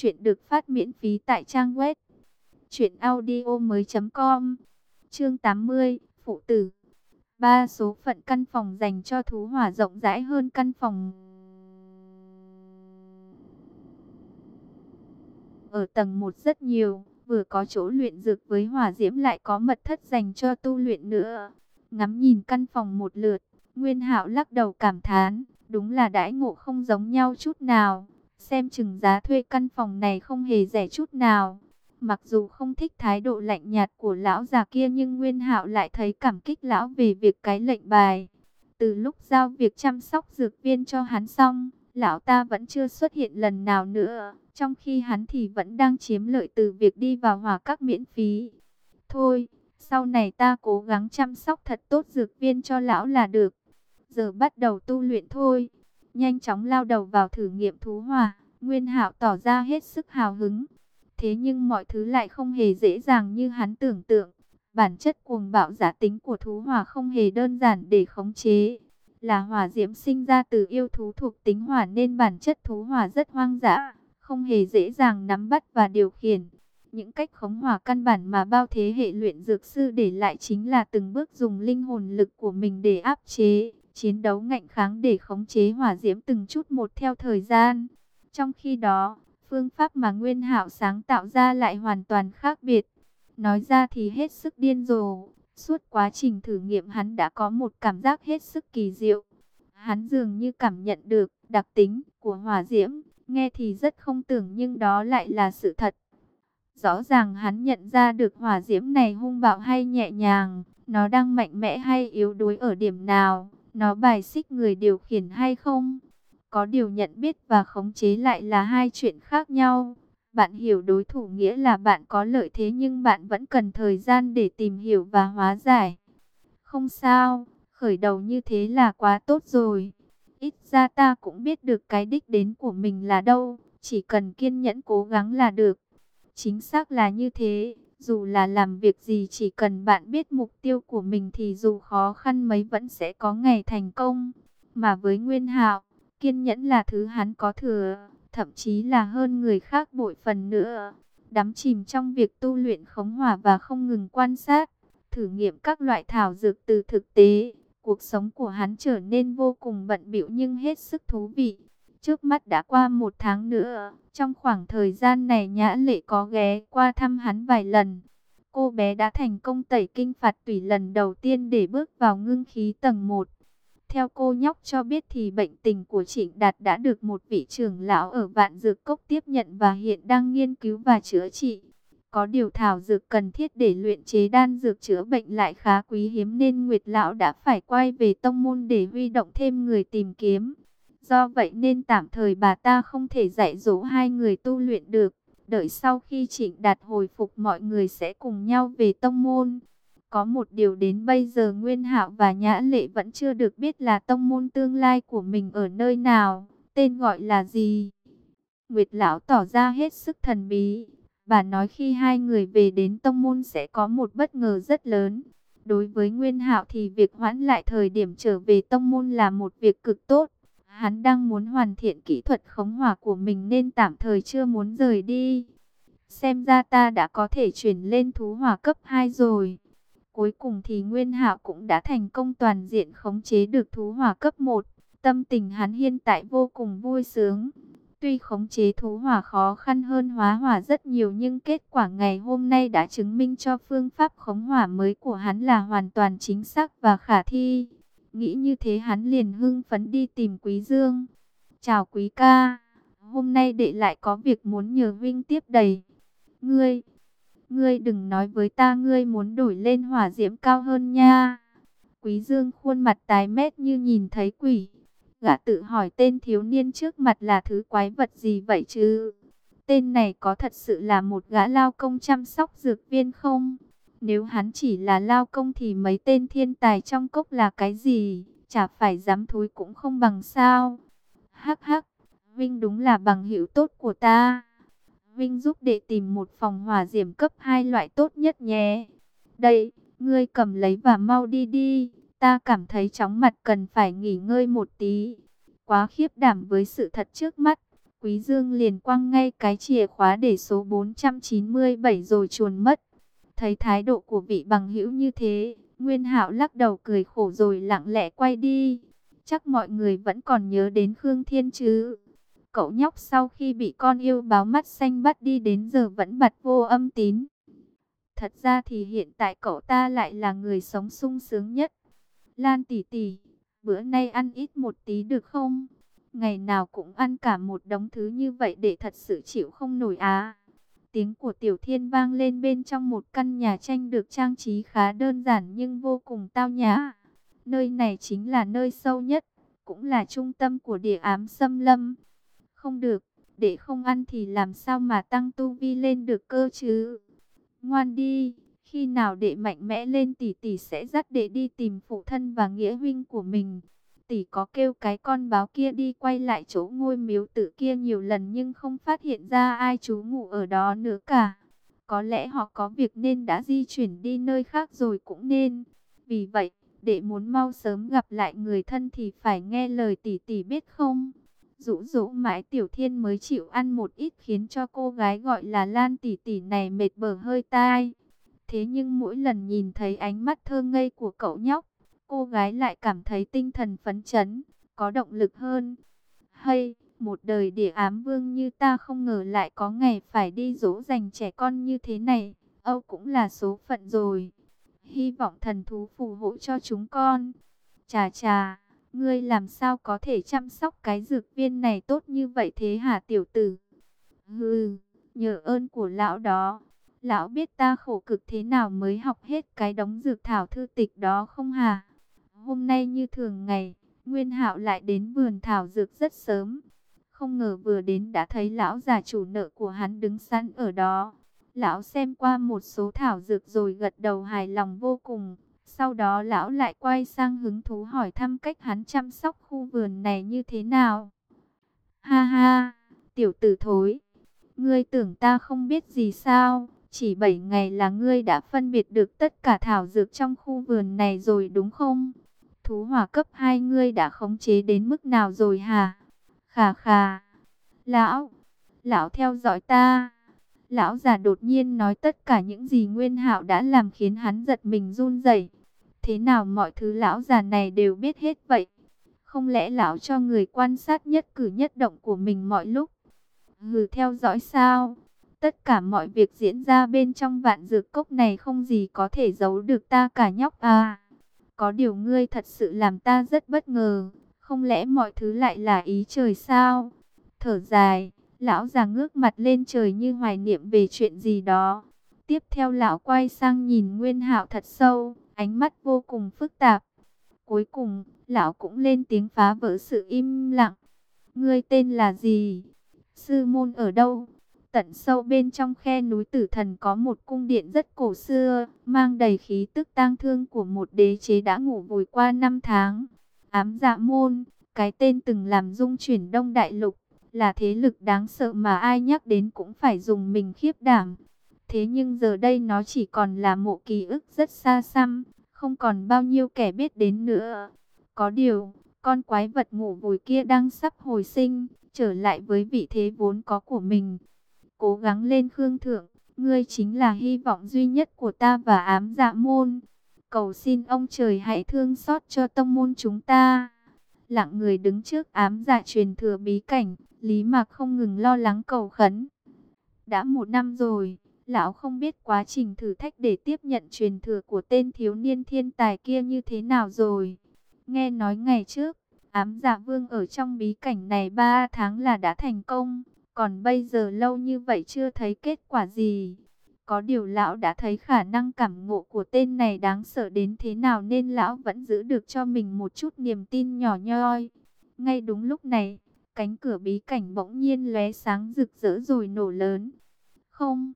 Chuyện được phát miễn phí tại trang web truyệnaudiomoi.com. Chương 80, phụ tử. Ba số phận căn phòng dành cho thú hỏa rộng rãi hơn căn phòng ở tầng 1 rất nhiều, vừa có chỗ luyện dược với hỏa diễm lại có mật thất dành cho tu luyện nữa. Ngắm nhìn căn phòng một lượt, Nguyên Hạo lắc đầu cảm thán, đúng là đãi ngộ không giống nhau chút nào. Xem chừng giá thuê căn phòng này không hề rẻ chút nào. Mặc dù không thích thái độ lạnh nhạt của lão già kia nhưng Nguyên Hạo lại thấy cảm kích lão về việc cái lệnh bài. Từ lúc giao việc chăm sóc dược viên cho hắn xong, lão ta vẫn chưa xuất hiện lần nào nữa, trong khi hắn thì vẫn đang chiếm lợi từ việc đi vào hòa các miễn phí. Thôi, sau này ta cố gắng chăm sóc thật tốt dược viên cho lão là được. Giờ bắt đầu tu luyện thôi. Nhanh chóng lao đầu vào thử nghiệm thú hòa Nguyên Hạo tỏ ra hết sức hào hứng. Thế nhưng mọi thứ lại không hề dễ dàng như hắn tưởng tượng. Bản chất cuồng bạo giả tính của thú hỏa không hề đơn giản để khống chế. Là hỏa diễm sinh ra từ yêu thú thuộc tính hỏa nên bản chất thú hỏa rất hoang dã, không hề dễ dàng nắm bắt và điều khiển. Những cách khống hỏa căn bản mà bao thế hệ luyện dược sư để lại chính là từng bước dùng linh hồn lực của mình để áp chế, chiến đấu ngạnh kháng để khống chế hỏa diễm từng chút một theo thời gian. Trong khi đó, phương pháp mà Nguyên Hạo sáng tạo ra lại hoàn toàn khác biệt. Nói ra thì hết sức điên rồ, suốt quá trình thử nghiệm hắn đã có một cảm giác hết sức kỳ diệu. Hắn dường như cảm nhận được đặc tính của hỏa diễm, nghe thì rất không tưởng nhưng đó lại là sự thật. Rõ ràng hắn nhận ra được hỏa diễm này hung bạo hay nhẹ nhàng, nó đang mạnh mẽ hay yếu đuối ở điểm nào, nó bài xích người điều khiển hay không. Có điều nhận biết và khống chế lại là hai chuyện khác nhau. Bạn hiểu đối thủ nghĩa là bạn có lợi thế nhưng bạn vẫn cần thời gian để tìm hiểu và hóa giải. Không sao, khởi đầu như thế là quá tốt rồi. Ít ra ta cũng biết được cái đích đến của mình là đâu, chỉ cần kiên nhẫn cố gắng là được. Chính xác là như thế, dù là làm việc gì chỉ cần bạn biết mục tiêu của mình thì dù khó khăn mấy vẫn sẽ có ngày thành công. Mà với Nguyên Hạo, kiên nhẫn là thứ hắn có thừa, thậm chí là hơn người khác bội phần nữa. Đắm chìm trong việc tu luyện khống hỏa và không ngừng quan sát, thử nghiệm các loại thảo dược từ thực tế. Cuộc sống của hắn trở nên vô cùng bận bịu nhưng hết sức thú vị. Trước mắt đã qua một tháng nữa, trong khoảng thời gian này Nhã Lệ có ghé qua thăm hắn vài lần. Cô bé đã thành công tẩy kinh phạt tùy lần đầu tiên để bước vào ngưng khí tầng 1. Theo cô nhóc cho biết thì bệnh tình của Trịnh Đạt đã được một vị trưởng lão ở Vạn Dược Cốc tiếp nhận và hiện đang nghiên cứu và chữa trị. Có điều thảo dược cần thiết để luyện chế đan dược chữa bệnh lại khá quý hiếm nên Nguyệt Lão đã phải quay về tông môn để huy động thêm người tìm kiếm. Do vậy nên tạm thời bà ta không thể dạy dỗ hai người tu luyện được. Đợi sau khi Trịnh Đạt hồi phục mọi người sẽ cùng nhau về tông môn. Có một điều đến bây giờ Nguyên Hạo và Nhã Lệ vẫn chưa được biết là tông môn tương lai của mình ở nơi nào, tên gọi là gì. Nguyệt Lão tỏ ra hết sức thần bí. Bà nói khi hai người về đến tông môn sẽ có một bất ngờ rất lớn. Đối với Nguyên Hạo thì việc hoãn lại thời điểm trở về tông môn là một việc cực tốt. Hắn đang muốn hoàn thiện kỹ thuật khống hỏa của mình nên tạm thời chưa muốn rời đi. Xem ra ta đã có thể chuyển lên thú hỏa cấp 2 rồi. Cuối cùng thì Nguyên Hạo cũng đã thành công toàn diện khống chế được thú hỏa cấp 1. Tâm tình hắn hiện tại vô cùng vui sướng. Tuy khống chế thú hỏa khó khăn hơn hóa hỏa rất nhiều nhưng kết quả ngày hôm nay đã chứng minh cho phương pháp khống hỏa mới của hắn là hoàn toàn chính xác và khả thi. Nghĩ như thế hắn liền hưng phấn đi tìm Quý Dương. Chào Quý ca, hôm nay đệ lại có việc muốn nhờ Vinh tiếp đầy. Ngươi, ngươi đừng nói với ta ngươi muốn đổi lên hỏa diễm cao hơn nha. Quý Dương khuôn mặt tái mét như nhìn thấy quỷ. Gã tự hỏi tên thiếu niên trước mặt là thứ quái vật gì vậy chứ? Tên này có thật sự là một gã lao công chăm sóc dược viên không? Nếu hắn chỉ là lao công thì mấy tên thiên tài trong cốc là cái gì? Chả phải dám thối cũng không bằng sao? Hắc hắc, Vinh đúng là bằng hữu tốt của ta. Vinh giúp đệ tìm một phòng hỏa diễm cấp 2 loại tốt nhất nhé. Đây, ngươi cầm lấy và mau đi đi. Ta cảm thấy chóng mặt cần phải nghỉ ngơi một tí. Quá khiếp đảm với sự thật trước mắt. Quý Dương liền quăng ngay cái chìa khóa để số 497 rồi chuồn mất. Thấy thái độ của vị bằng hữu như thế, Nguyên Hạo lắc đầu cười khổ rồi lặng lẽ quay đi. Chắc mọi người vẫn còn nhớ đến Khương Thiên chứ. Cậu nhóc sau khi bị con yêu báo mắt xanh bắt đi đến giờ vẫn bật vô âm tín. Thật ra thì hiện tại cậu ta lại là người sống sung sướng nhất. Lan tỷ tỷ, bữa nay ăn ít một tí được không? Ngày nào cũng ăn cả một đống thứ như vậy để thật sự chịu không nổi á. Tiếng của Tiểu Thiên vang lên bên trong một căn nhà tranh được trang trí khá đơn giản nhưng vô cùng tao nhã. Nơi này chính là nơi sâu nhất, cũng là trung tâm của địa ám xâm lâm. Không được, để không ăn thì làm sao mà tăng tu vi lên được cơ chứ? Ngoan đi, khi nào đệ mạnh mẽ lên tỷ tỷ sẽ dắt đệ đi tìm phụ thân và nghĩa huynh của mình. Tỷ có kêu cái con báo kia đi quay lại chỗ ngôi miếu tử kia nhiều lần nhưng không phát hiện ra ai trú ngụ ở đó nữa cả. Có lẽ họ có việc nên đã di chuyển đi nơi khác rồi cũng nên. Vì vậy, để muốn mau sớm gặp lại người thân thì phải nghe lời tỷ tỷ biết không? Dụ dỗ mãi Tiểu Thiên mới chịu ăn một ít khiến cho cô gái gọi là Lan tỷ tỷ này mệt bờ hơi tai. Thế nhưng mỗi lần nhìn thấy ánh mắt thơ ngây của cậu nhóc, cô gái lại cảm thấy tinh thần phấn chấn, có động lực hơn. Hay, một đời địa ám vương như ta không ngờ lại có ngày phải đi dỗ dành trẻ con như thế này, Âu cũng là số phận rồi. Hy vọng thần thú phù hộ cho chúng con. Chà chà, ngươi làm sao có thể chăm sóc cái dược viên này tốt như vậy thế hả tiểu tử? Hừ, nhờ ơn của lão đó. Lão biết ta khổ cực thế nào mới học hết cái đống dược thảo thư tịch đó không hả? Hôm nay như thường ngày, Nguyên Hạo lại đến vườn thảo dược rất sớm. Không ngờ vừa đến đã thấy lão già chủ nợ của hắn đứng sẵn ở đó. Lão xem qua một số thảo dược rồi gật đầu hài lòng vô cùng. Sau đó lão lại quay sang hứng thú hỏi thăm cách hắn chăm sóc khu vườn này như thế nào. Ha ha, tiểu tử thối, ngươi tưởng ta không biết gì sao? Chỉ 7 ngày là ngươi đã phân biệt được tất cả thảo dược trong khu vườn này rồi đúng không? Thú hỏa cấp 2 ngươi đã khống chế đến mức nào rồi hả? Khà khà. Lão, lão theo dõi ta. Lão già đột nhiên nói tất cả những gì Nguyên Hạo đã làm khiến hắn giật mình run rẩy. Thế nào mọi thứ lão già này đều biết hết vậy? Không lẽ lão cho người quan sát nhất cử nhất động của mình mọi lúc? Hừ theo dõi sao? Tất cả mọi việc diễn ra bên trong vạn dược cốc này không gì có thể giấu được ta cả nhóc à. Có điều ngươi thật sự làm ta rất bất ngờ. Không lẽ mọi thứ lại là ý trời sao? Thở dài, lão già ngước mặt lên trời như hoài niệm về chuyện gì đó. Tiếp theo lão quay sang nhìn Nguyên Hạo thật sâu, ánh mắt vô cùng phức tạp. Cuối cùng, lão cũng lên tiếng phá vỡ sự im lặng. Ngươi tên là gì? Sư môn ở đâu? Tận sâu bên trong khe núi tử thần có một cung điện rất cổ xưa, mang đầy khí tức tang thương của một đế chế đã ngủ vùi qua năm tháng. Ám dạ môn, cái tên từng làm dung chuyển đông đại lục, là thế lực đáng sợ mà ai nhắc đến cũng phải dùng mình khiếp đảm. Thế nhưng giờ đây nó chỉ còn là một ký ức rất xa xăm, không còn bao nhiêu kẻ biết đến nữa. Có điều, con quái vật ngủ vùi kia đang sắp hồi sinh, trở lại với vị thế vốn có của mình. Cố gắng lên Khương Thượng, ngươi chính là hy vọng duy nhất của ta và ám dạ môn. Cầu xin ông trời hãy thương xót cho tông môn chúng ta. Lặng người đứng trước ám dạ truyền thừa bí cảnh, Lý Mạc không ngừng lo lắng cầu khấn. Đã một năm rồi, lão không biết quá trình thử thách để tiếp nhận truyền thừa của tên thiếu niên thiên tài kia như thế nào rồi. Nghe nói ngày trước, ám giả vương ở trong bí cảnh này 3 tháng là đã thành công. Còn bây giờ lâu như vậy chưa thấy kết quả gì. Có điều lão đã thấy khả năng cảm ngộ của tên này đáng sợ đến thế nào nên lão vẫn giữ được cho mình một chút niềm tin nhỏ nhoi. Ngay đúng lúc này, cánh cửa bí cảnh bỗng nhiên lóe sáng rực rỡ rồi nổ lớn. Không!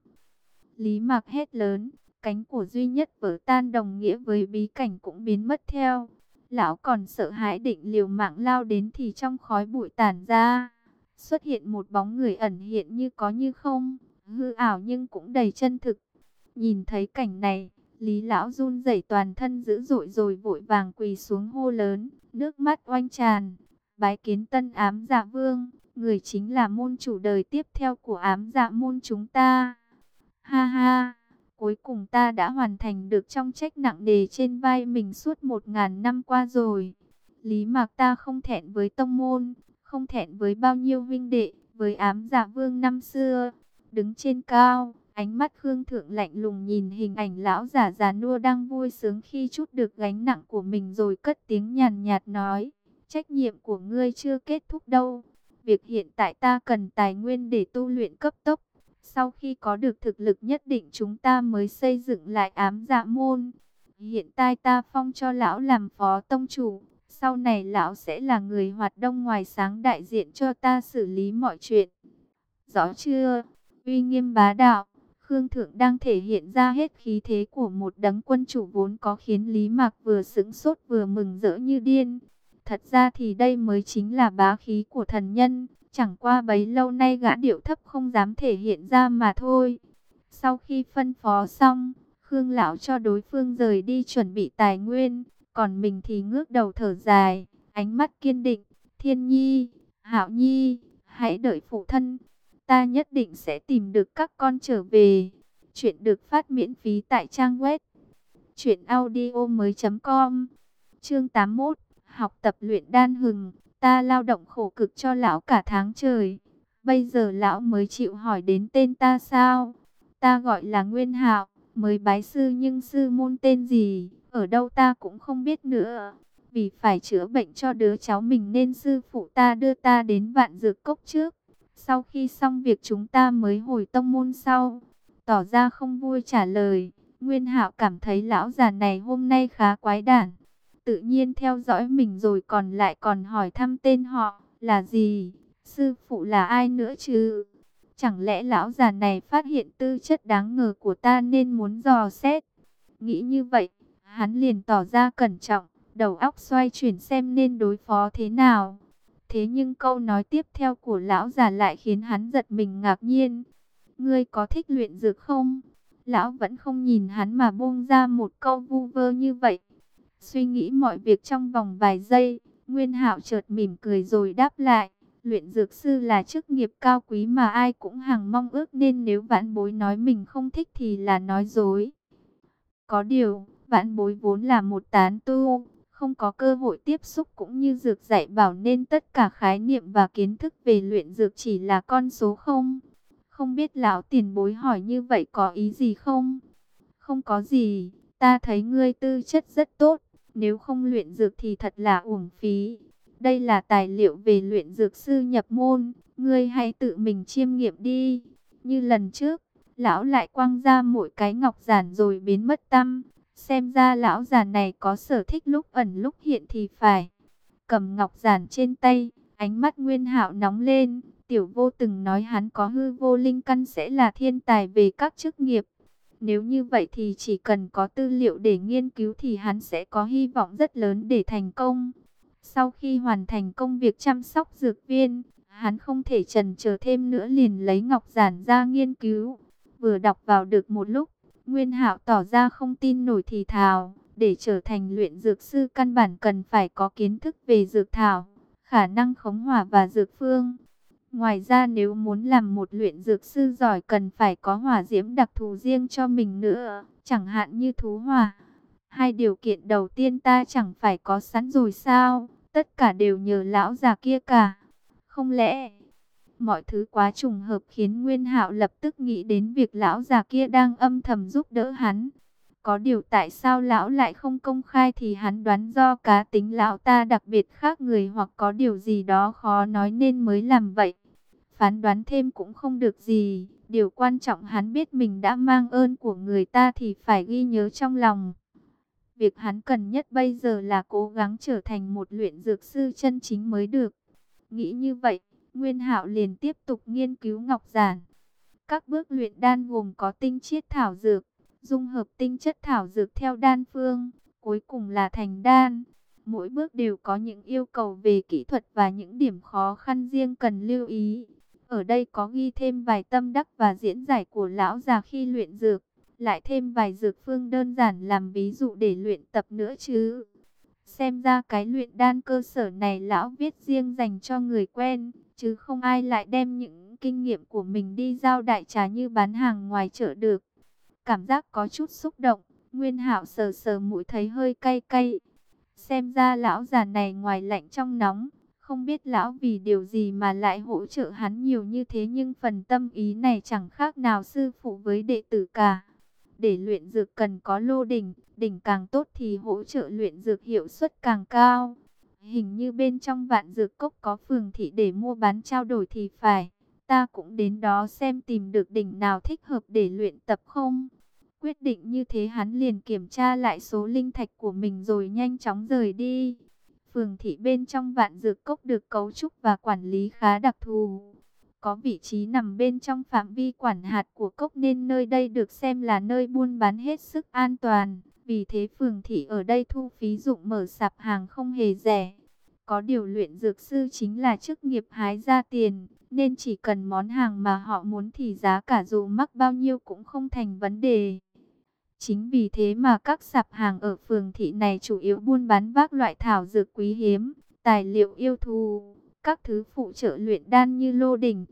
Lý Mạc hét lớn, cánh của duy nhất vỡ tan đồng nghĩa với bí cảnh cũng biến mất theo. Lão còn sợ hãi định liều mạng lao đến thì trong khói bụi tản ra xuất hiện một bóng người ẩn hiện như có như không, hư ảo nhưng cũng đầy chân thực. Nhìn thấy cảnh này, Lý lão run rẩy toàn thân dữ dội rồi vội vàng quỳ xuống hô lớn, nước mắt oanh tràn, bái kiến tân ám dạ vương, người chính là môn chủ đời tiếp theo của ám dạ môn chúng ta. Ha ha, cuối cùng ta đã hoàn thành được trong trách nặng đề trên vai mình suốt một ngàn năm qua rồi. Lý mạc ta không thẹn với tông môn, không thẹn với bao nhiêu vinh đệ, với ám giả vương năm xưa. Đứng trên cao, ánh mắt Khương Thượng lạnh lùng nhìn hình ảnh lão giả già nua đang vui sướng khi chút được gánh nặng của mình rồi cất tiếng nhàn nhạt nói. Trách nhiệm của ngươi chưa kết thúc đâu. Việc hiện tại ta cần tài nguyên để tu luyện cấp tốc. Sau khi có được thực lực nhất định chúng ta mới xây dựng lại ám dạ môn. Hiện tại ta phong cho lão làm phó tông chủ. Sau này lão sẽ là người hoạt động ngoài sáng đại diện cho ta xử lý mọi chuyện. Rõ chưa? Uy nghiêm bá đạo. Khương Thượng đang thể hiện ra hết khí thế của một đấng quân chủ vốn có khiến Lý Mạc vừa sững sốt vừa mừng rỡ như điên. Thật ra thì đây mới chính là bá khí của thần nhân, chẳng qua bấy lâu nay gã điệu thấp không dám thể hiện ra mà thôi. Sau khi phân phó xong, Khương Lão cho đối phương rời đi chuẩn bị tài nguyên, còn mình thì ngước đầu thở dài, ánh mắt kiên định, thiên nhi, hạo nhi, hãy đợi phụ thân, ta nhất định sẽ tìm được các con trở về. Chuyện được phát miễn phí tại trang web chuyện audio mới.com Chương 81 học tập luyện đan hừng, ta lao động khổ cực cho lão cả tháng trời. Bây giờ lão mới chịu hỏi đến tên ta sao? Ta gọi là Nguyên Hạo, mới bái sư nhưng sư môn tên gì, ở đâu ta cũng không biết nữa. Vì phải chữa bệnh cho đứa cháu mình nên sư phụ ta đưa ta đến vạn dược cốc trước. Sau khi xong việc chúng ta mới hồi tông môn sau. Tỏ ra không vui trả lời. Nguyên Hạo cảm thấy lão già này hôm nay khá quái đản tự nhiên theo dõi mình rồi còn lại còn hỏi thăm tên họ là gì, sư phụ là ai nữa chứ? Chẳng lẽ lão già này phát hiện tư chất đáng ngờ của ta nên muốn dò xét? Nghĩ như vậy, hắn liền tỏ ra cẩn trọng, đầu óc xoay chuyển xem nên đối phó thế nào. Thế nhưng câu nói tiếp theo của lão già lại khiến hắn giật mình ngạc nhiên. Ngươi có thích luyện dược không? Lão vẫn không nhìn hắn mà buông ra một câu vu vơ như vậy. Suy nghĩ mọi việc trong vòng vài giây, Nguyên Hạo chợt mỉm cười rồi đáp lại, luyện dược sư là chức nghiệp cao quý mà ai cũng hằng mong ước nên nếu vãn bối nói mình không thích thì là nói dối. Có điều, vãn bối vốn là một tán tu, không có cơ hội tiếp xúc cũng như dược dạy bảo nên tất cả khái niệm và kiến thức về luyện dược chỉ là con số không. Không biết lão tiền bối hỏi như vậy có ý gì không? Không có gì, ta thấy ngươi tư chất rất tốt, nếu không luyện dược thì thật là uổng phí. Đây là tài liệu về luyện dược sư nhập môn, ngươi hãy tự mình chiêm nghiệm đi. Như lần trước, lão lại quăng ra mỗi cái ngọc giản rồi biến mất tâm. Xem ra lão già này có sở thích lúc ẩn lúc hiện thì phải. Cầm ngọc giản trên tay, ánh mắt nguyên hạo nóng lên. Tiểu vô từng nói hắn có hư vô linh căn sẽ là thiên tài về các chức nghiệp. Nếu như vậy thì chỉ cần có tư liệu để nghiên cứu thì hắn sẽ có hy vọng rất lớn để thành công. Sau khi hoàn thành công việc chăm sóc dược viên, hắn không thể trần chờ thêm nữa liền lấy ngọc giản ra nghiên cứu. Vừa đọc vào được một lúc, Nguyên Hạo tỏ ra không tin nổi thì thào, để trở thành luyện dược sư căn bản cần phải có kiến thức về dược thảo, khả năng khống hỏa và dược phương. Ngoài ra nếu muốn làm một luyện dược sư giỏi cần phải có hỏa diễm đặc thù riêng cho mình nữa, chẳng hạn như thú hỏa. Hai điều kiện đầu tiên ta chẳng phải có sẵn rồi sao, tất cả đều nhờ lão già kia cả. Không lẽ mọi thứ quá trùng hợp khiến Nguyên Hạo lập tức nghĩ đến việc lão già kia đang âm thầm giúp đỡ hắn. Có điều tại sao lão lại không công khai thì hắn đoán do cá tính lão ta đặc biệt khác người hoặc có điều gì đó khó nói nên mới làm vậy phán đoán thêm cũng không được gì. Điều quan trọng hắn biết mình đã mang ơn của người ta thì phải ghi nhớ trong lòng. Việc hắn cần nhất bây giờ là cố gắng trở thành một luyện dược sư chân chính mới được. Nghĩ như vậy, Nguyên Hạo liền tiếp tục nghiên cứu ngọc giản. Các bước luyện đan gồm có tinh chiết thảo dược, dung hợp tinh chất thảo dược theo đan phương, cuối cùng là thành đan. Mỗi bước đều có những yêu cầu về kỹ thuật và những điểm khó khăn riêng cần lưu ý. Ở đây có ghi thêm vài tâm đắc và diễn giải của lão già khi luyện dược, lại thêm vài dược phương đơn giản làm ví dụ để luyện tập nữa chứ. Xem ra cái luyện đan cơ sở này lão viết riêng dành cho người quen, chứ không ai lại đem những kinh nghiệm của mình đi giao đại trà như bán hàng ngoài chợ được. Cảm giác có chút xúc động, Nguyên Hạo sờ sờ mũi thấy hơi cay cay. Xem ra lão già này ngoài lạnh trong nóng, không biết lão vì điều gì mà lại hỗ trợ hắn nhiều như thế nhưng phần tâm ý này chẳng khác nào sư phụ với đệ tử cả. Để luyện dược cần có lô đỉnh, đỉnh càng tốt thì hỗ trợ luyện dược hiệu suất càng cao. Hình như bên trong vạn dược cốc có phường thị để mua bán trao đổi thì phải. Ta cũng đến đó xem tìm được đỉnh nào thích hợp để luyện tập không. Quyết định như thế hắn liền kiểm tra lại số linh thạch của mình rồi nhanh chóng rời đi. Phường thị bên trong vạn dược cốc được cấu trúc và quản lý khá đặc thù. Có vị trí nằm bên trong phạm vi quản hạt của cốc nên nơi đây được xem là nơi buôn bán hết sức an toàn. Vì thế phường thị ở đây thu phí dụng mở sạp hàng không hề rẻ. Có điều luyện dược sư chính là chức nghiệp hái ra tiền, nên chỉ cần món hàng mà họ muốn thì giá cả dù mắc bao nhiêu cũng không thành vấn đề. Chính vì thế mà các sạp hàng ở phường thị này chủ yếu buôn bán vác loại thảo dược quý hiếm, tài liệu yêu thù, các thứ phụ trợ luyện đan như lô đỉnh.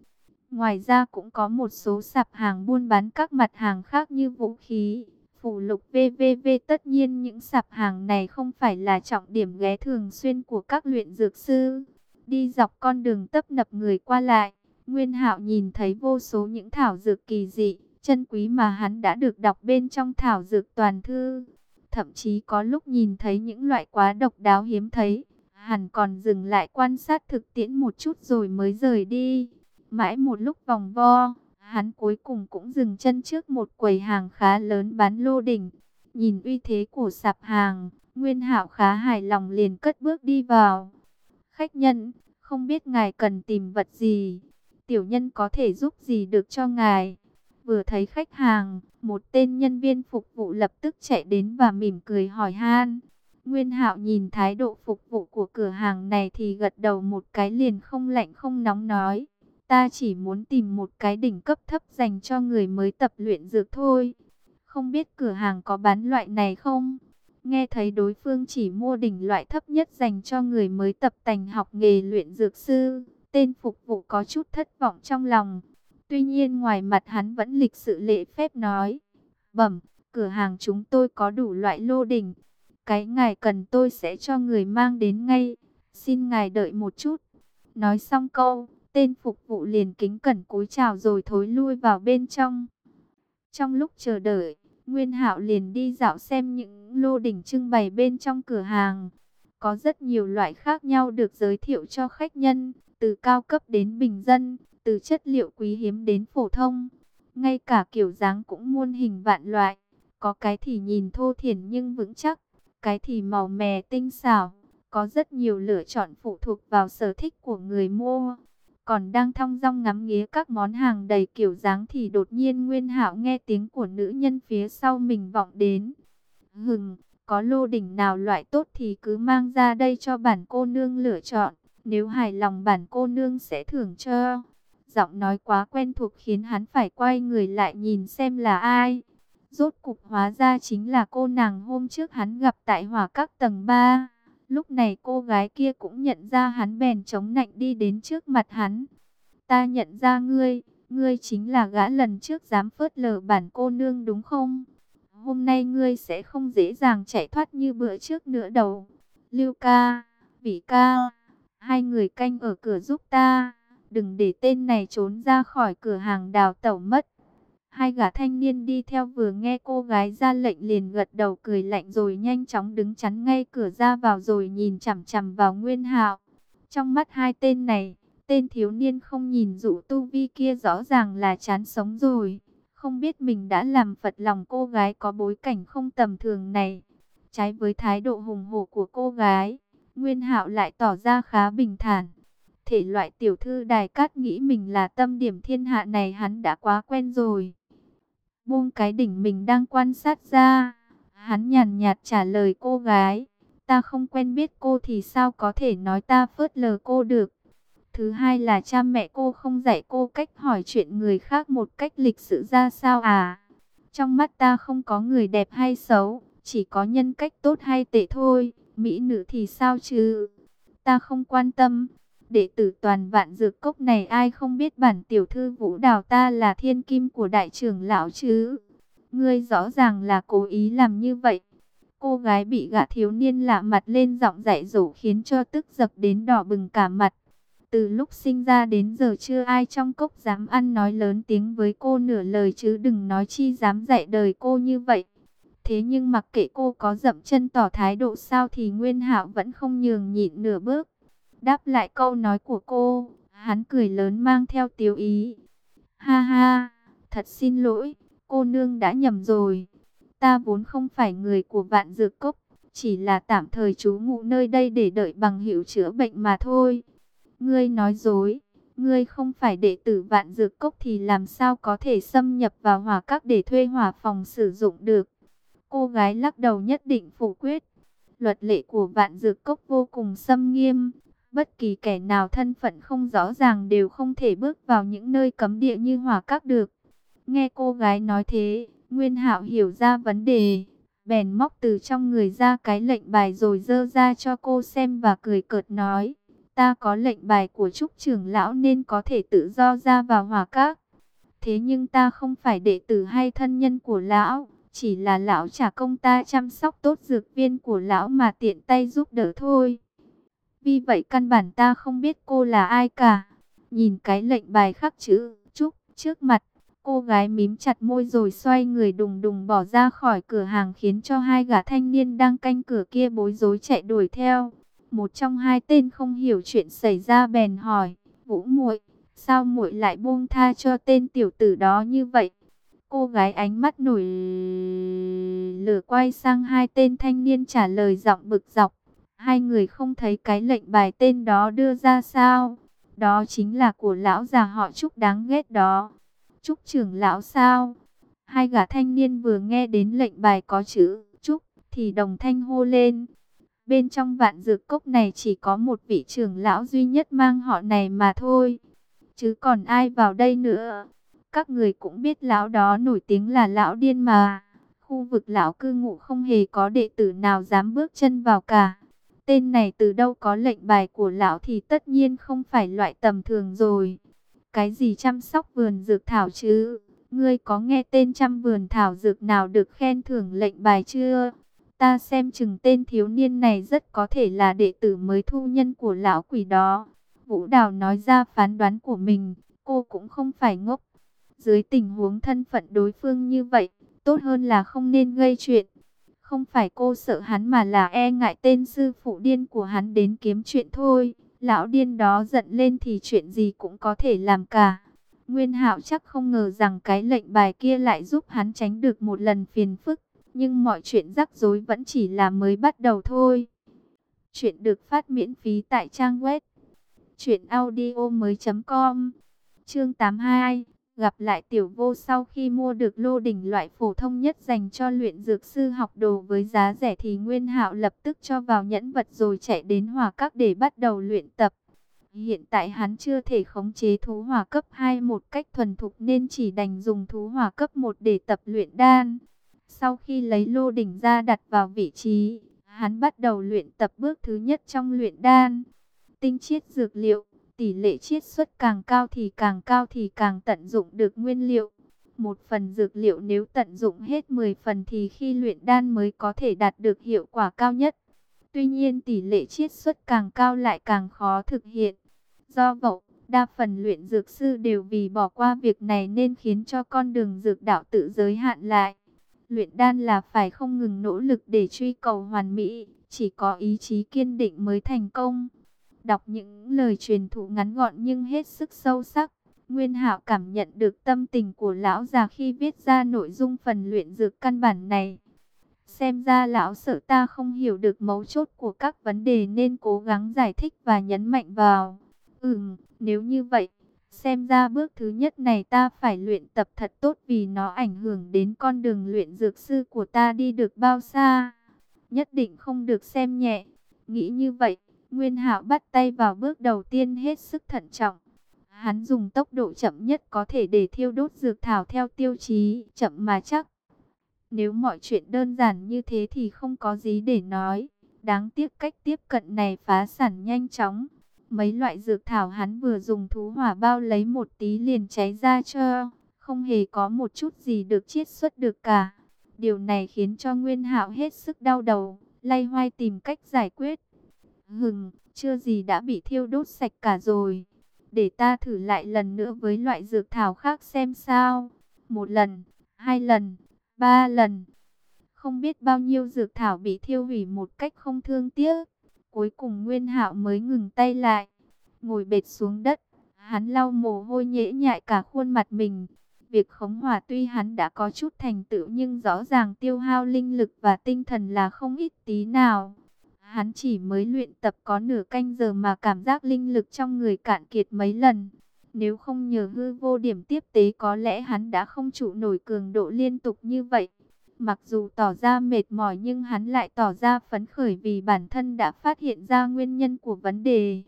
Ngoài ra cũng có một số sạp hàng buôn bán các mặt hàng khác như vũ khí, phụ lục VVV. Tất nhiên những sạp hàng này không phải là trọng điểm ghé thường xuyên của các luyện dược sư. Đi dọc con đường tấp nập người qua lại, Nguyên Hạo nhìn thấy vô số những thảo dược kỳ dị chân quý mà hắn đã được đọc bên trong thảo dược toàn thư. Thậm chí có lúc nhìn thấy những loại quá độc đáo hiếm thấy, hắn còn dừng lại quan sát thực tiễn một chút rồi mới rời đi. Mãi một lúc vòng vo, hắn cuối cùng cũng dừng chân trước một quầy hàng khá lớn bán lô đỉnh. Nhìn uy thế của sạp hàng, Nguyên Hạo khá hài lòng liền cất bước đi vào. Khách nhân, không biết ngài cần tìm vật gì, tiểu nhân có thể giúp gì được cho ngài. Vừa thấy khách hàng, một tên nhân viên phục vụ lập tức chạy đến và mỉm cười hỏi han. Nguyên Hạo nhìn thái độ phục vụ của cửa hàng này thì gật đầu một cái liền không lạnh không nóng nói. Ta chỉ muốn tìm một cái đỉnh cấp thấp dành cho người mới tập luyện dược thôi. Không biết cửa hàng có bán loại này không? Nghe thấy đối phương chỉ mua đỉnh loại thấp nhất dành cho người mới tập tành học nghề luyện dược sư. Tên phục vụ có chút thất vọng trong lòng. Tuy nhiên ngoài mặt hắn vẫn lịch sự lễ phép nói. Bẩm, cửa hàng chúng tôi có đủ loại lô đỉnh. Cái ngài cần tôi sẽ cho người mang đến ngay. Xin ngài đợi một chút. Nói xong câu, tên phục vụ liền kính cẩn cúi chào rồi thối lui vào bên trong. Trong lúc chờ đợi, Nguyên Hạo liền đi dạo xem những lô đỉnh trưng bày bên trong cửa hàng. Có rất nhiều loại khác nhau được giới thiệu cho khách nhân, từ cao cấp đến bình dân, từ chất liệu quý hiếm đến phổ thông. Ngay cả kiểu dáng cũng muôn hình vạn loại. Có cái thì nhìn thô thiển nhưng vững chắc, cái thì màu mè tinh xảo. Có rất nhiều lựa chọn phụ thuộc vào sở thích của người mua. Còn đang thong dong ngắm nghía các món hàng đầy kiểu dáng thì đột nhiên Nguyên Hạo nghe tiếng của nữ nhân phía sau mình vọng đến. Hừng, có lô đỉnh nào loại tốt thì cứ mang ra đây cho bản cô nương lựa chọn. Nếu hài lòng bản cô nương sẽ thưởng cho. Giọng nói quá quen thuộc khiến hắn phải quay người lại nhìn xem là ai. Rốt cục hóa ra chính là cô nàng hôm trước hắn gặp tại hỏa các tầng 3. Lúc này cô gái kia cũng nhận ra hắn bèn chống nạnh đi đến trước mặt hắn. Ta nhận ra ngươi, ngươi chính là gã lần trước dám phớt lờ bản cô nương đúng không? Hôm nay ngươi sẽ không dễ dàng chạy thoát như bữa trước nữa đâu. Lưu ca, Vĩ ca, hai người canh ở cửa giúp ta đừng để tên này trốn ra khỏi cửa hàng đào tẩu mất. Hai gã thanh niên đi theo vừa nghe cô gái ra lệnh liền gật đầu cười lạnh rồi nhanh chóng đứng chắn ngay cửa ra vào rồi nhìn chằm chằm vào Nguyên Hạo. Trong mắt hai tên này, tên thiếu niên không nhìn dụ tu vi kia rõ ràng là chán sống rồi. Không biết mình đã làm phật lòng cô gái có bối cảnh không tầm thường này. Trái với thái độ hùng hổ của cô gái, Nguyên Hạo lại tỏ ra khá bình thản thể loại tiểu thư đài cát nghĩ mình là tâm điểm thiên hạ này hắn đã quá quen rồi. Buông cái đỉnh mình đang quan sát ra, hắn nhàn nhạt trả lời cô gái, ta không quen biết cô thì sao có thể nói ta phớt lờ cô được. Thứ hai là cha mẹ cô không dạy cô cách hỏi chuyện người khác một cách lịch sự ra sao à. Trong mắt ta không có người đẹp hay xấu, chỉ có nhân cách tốt hay tệ thôi. mỹ nữ thì sao chứ? Ta không quan tâm. Đệ tử toàn vạn dược cốc này ai không biết bản tiểu thư vũ đào ta là thiên kim của đại trưởng lão chứ? Ngươi rõ ràng là cố ý làm như vậy. Cô gái bị gã thiếu niên lạ mặt lên giọng dạy dỗ khiến cho tức giật đến đỏ bừng cả mặt. Từ lúc sinh ra đến giờ chưa ai trong cốc dám ăn nói lớn tiếng với cô nửa lời chứ đừng nói chi dám dạy đời cô như vậy. Thế nhưng mặc kệ cô có dậm chân tỏ thái độ sao thì Nguyên Hạo vẫn không nhường nhịn nửa bước. Đáp lại câu nói của cô, hắn cười lớn mang theo tiếu ý. Ha ha, thật xin lỗi, cô nương đã nhầm rồi. Ta vốn không phải người của vạn dược cốc, chỉ là tạm thời trú ngụ nơi đây để đợi bằng hiệu chữa bệnh mà thôi. Ngươi nói dối, ngươi không phải đệ tử vạn dược cốc thì làm sao có thể xâm nhập vào hỏa các để thuê hỏa phòng sử dụng được. Cô gái lắc đầu nhất định phủ quyết. Luật lệ của vạn dược cốc vô cùng xâm nghiêm. Bất kỳ kẻ nào thân phận không rõ ràng đều không thể bước vào những nơi cấm địa như hỏa các được. Nghe cô gái nói thế, Nguyên Hạo hiểu ra vấn đề, bèn móc từ trong người ra cái lệnh bài rồi dơ ra cho cô xem và cười cợt nói, ta có lệnh bài của trúc trưởng lão nên có thể tự do ra vào hỏa các. Thế nhưng ta không phải đệ tử hay thân nhân của lão, chỉ là lão trả công ta chăm sóc tốt dược viên của lão mà tiện tay giúp đỡ thôi. Vì vậy căn bản ta không biết cô là ai cả. Nhìn cái lệnh bài khắc chữ Trúc trước mặt, cô gái mím chặt môi rồi xoay người đùng đùng bỏ ra khỏi cửa hàng khiến cho hai gã thanh niên đang canh cửa kia bối rối chạy đuổi theo. Một trong hai tên không hiểu chuyện xảy ra bèn hỏi, Vũ muội, sao muội lại buông tha cho tên tiểu tử đó như vậy? Cô gái ánh mắt nổi lửa quay sang hai tên thanh niên trả lời giọng bực dọc. Hai người không thấy cái lệnh bài tên đó đưa ra sao? Đó chính là của lão già họ Trúc đáng ghét đó. Trúc trưởng lão sao? Hai gã thanh niên vừa nghe đến lệnh bài có chữ Trúc thì đồng thanh hô lên. Bên trong vạn dược cốc này chỉ có một vị trưởng lão duy nhất mang họ này mà thôi. Chứ còn ai vào đây nữa? Các người cũng biết lão đó nổi tiếng là lão điên mà. Khu vực lão cư ngụ không hề có đệ tử nào dám bước chân vào cả. Tên này từ đâu có lệnh bài của lão thì tất nhiên không phải loại tầm thường rồi. Cái gì chăm sóc vườn dược thảo chứ? Ngươi có nghe tên trăm vườn thảo dược nào được khen thưởng lệnh bài chưa? Ta xem chừng tên thiếu niên này rất có thể là đệ tử mới thu nhân của lão quỷ đó. Vũ Đào nói ra phán đoán của mình, cô cũng không phải ngốc. Dưới tình huống thân phận đối phương như vậy, tốt hơn là không nên gây chuyện. Không phải cô sợ hắn mà là e ngại tên sư phụ điên của hắn đến kiếm chuyện thôi. Lão điên đó giận lên thì chuyện gì cũng có thể làm cả. Nguyên Hạo chắc không ngờ rằng cái lệnh bài kia lại giúp hắn tránh được một lần phiền phức. Nhưng mọi chuyện rắc rối vẫn chỉ là mới bắt đầu thôi. Chuyện được phát miễn phí tại trang web. Chuyện audio mới.com Chương 82 Gặp lại tiểu vô sau khi mua được lô đỉnh loại phổ thông nhất dành cho luyện dược sư học đồ với giá rẻ thì Nguyên Hạo lập tức cho vào nhẫn vật rồi chạy đến hỏa các để bắt đầu luyện tập. Hiện tại hắn chưa thể khống chế thú hỏa cấp 2 một cách thuần thục nên chỉ đành dùng thú hỏa cấp 1 để tập luyện đan. Sau khi lấy lô đỉnh ra đặt vào vị trí, hắn bắt đầu luyện tập bước thứ nhất trong luyện đan. Tinh chiết dược liệu Tỷ lệ chiết xuất càng cao thì càng cao thì càng tận dụng được nguyên liệu. Một phần dược liệu nếu tận dụng hết 10 phần thì khi luyện đan mới có thể đạt được hiệu quả cao nhất. Tuy nhiên tỷ lệ chiết xuất càng cao lại càng khó thực hiện. Do vậy, đa phần luyện dược sư đều vì bỏ qua việc này nên khiến cho con đường dược đạo tự giới hạn lại. Luyện đan là phải không ngừng nỗ lực để truy cầu hoàn mỹ, chỉ có ý chí kiên định mới thành công. Đọc những lời truyền thụ ngắn gọn nhưng hết sức sâu sắc. Nguyên Hạo cảm nhận được tâm tình của lão già khi viết ra nội dung phần luyện dược căn bản này. Xem ra lão sợ ta không hiểu được mấu chốt của các vấn đề nên cố gắng giải thích và nhấn mạnh vào. Ừm, nếu như vậy, xem ra bước thứ nhất này ta phải luyện tập thật tốt vì nó ảnh hưởng đến con đường luyện dược sư của ta đi được bao xa. Nhất định không được xem nhẹ. Nghĩ như vậy, Nguyên Hạo bắt tay vào bước đầu tiên hết sức thận trọng. Hắn dùng tốc độ chậm nhất có thể để thiêu đốt dược thảo theo tiêu chí chậm mà chắc. Nếu mọi chuyện đơn giản như thế thì không có gì để nói. Đáng tiếc cách tiếp cận này phá sản nhanh chóng. Mấy loại dược thảo hắn vừa dùng thú hỏa bao lấy một tí liền cháy ra cho, không hề có một chút gì được chiết xuất được cả. Điều này khiến cho Nguyên Hạo hết sức đau đầu, lay hoay tìm cách giải quyết. Hừng, chưa gì đã bị thiêu đốt sạch cả rồi. Để ta thử lại lần nữa với loại dược thảo khác xem sao. Một lần, hai lần, ba lần. Không biết bao nhiêu dược thảo bị thiêu hủy một cách không thương tiếc. Cuối cùng Nguyên Hạo mới ngừng tay lại, ngồi bệt xuống đất. Hắn lau mồ hôi nhễ nhại cả khuôn mặt mình. Việc khống hỏa tuy hắn đã có chút thành tựu nhưng rõ ràng tiêu hao linh lực và tinh thần là không ít tí nào. Hắn chỉ mới luyện tập có nửa canh giờ mà cảm giác linh lực trong người cạn kiệt mấy lần. Nếu không nhờ hư vô điểm tiếp tế có lẽ hắn đã không trụ nổi cường độ liên tục như vậy. Mặc dù tỏ ra mệt mỏi nhưng hắn lại tỏ ra phấn khởi vì bản thân đã phát hiện ra nguyên nhân của vấn đề.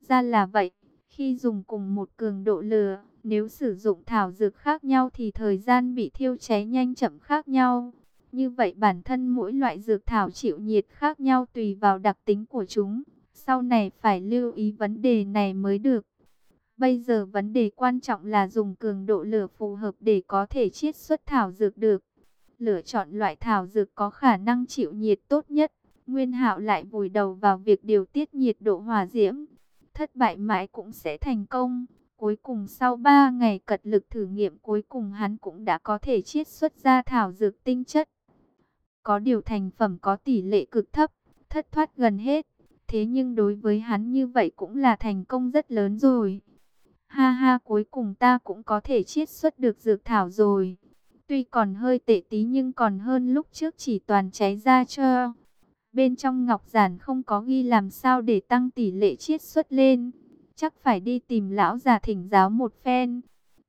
Ra là vậy, khi dùng cùng một cường độ lửa, nếu sử dụng thảo dược khác nhau thì thời gian bị thiêu cháy nhanh chậm khác nhau. Như vậy bản thân mỗi loại dược thảo chịu nhiệt khác nhau tùy vào đặc tính của chúng. Sau này phải lưu ý vấn đề này mới được. Bây giờ vấn đề quan trọng là dùng cường độ lửa phù hợp để có thể chiết xuất thảo dược được. Lựa chọn loại thảo dược có khả năng chịu nhiệt tốt nhất. Nguyên Hạo lại vùi đầu vào việc điều tiết nhiệt độ hòa diễm. Thất bại mãi cũng sẽ thành công. Cuối cùng sau 3 ngày cật lực thử nghiệm cuối cùng hắn cũng đã có thể chiết xuất ra thảo dược tinh chất. Có điều thành phẩm có tỷ lệ cực thấp, thất thoát gần hết. Thế nhưng đối với hắn như vậy cũng là thành công rất lớn rồi. Ha ha cuối cùng ta cũng có thể chiết xuất được dược thảo rồi. Tuy còn hơi tệ tí nhưng còn hơn lúc trước chỉ toàn cháy ra cho. Bên trong ngọc giản không có ghi làm sao để tăng tỷ lệ chiết xuất lên. Chắc phải đi tìm lão già thỉnh giáo một phen.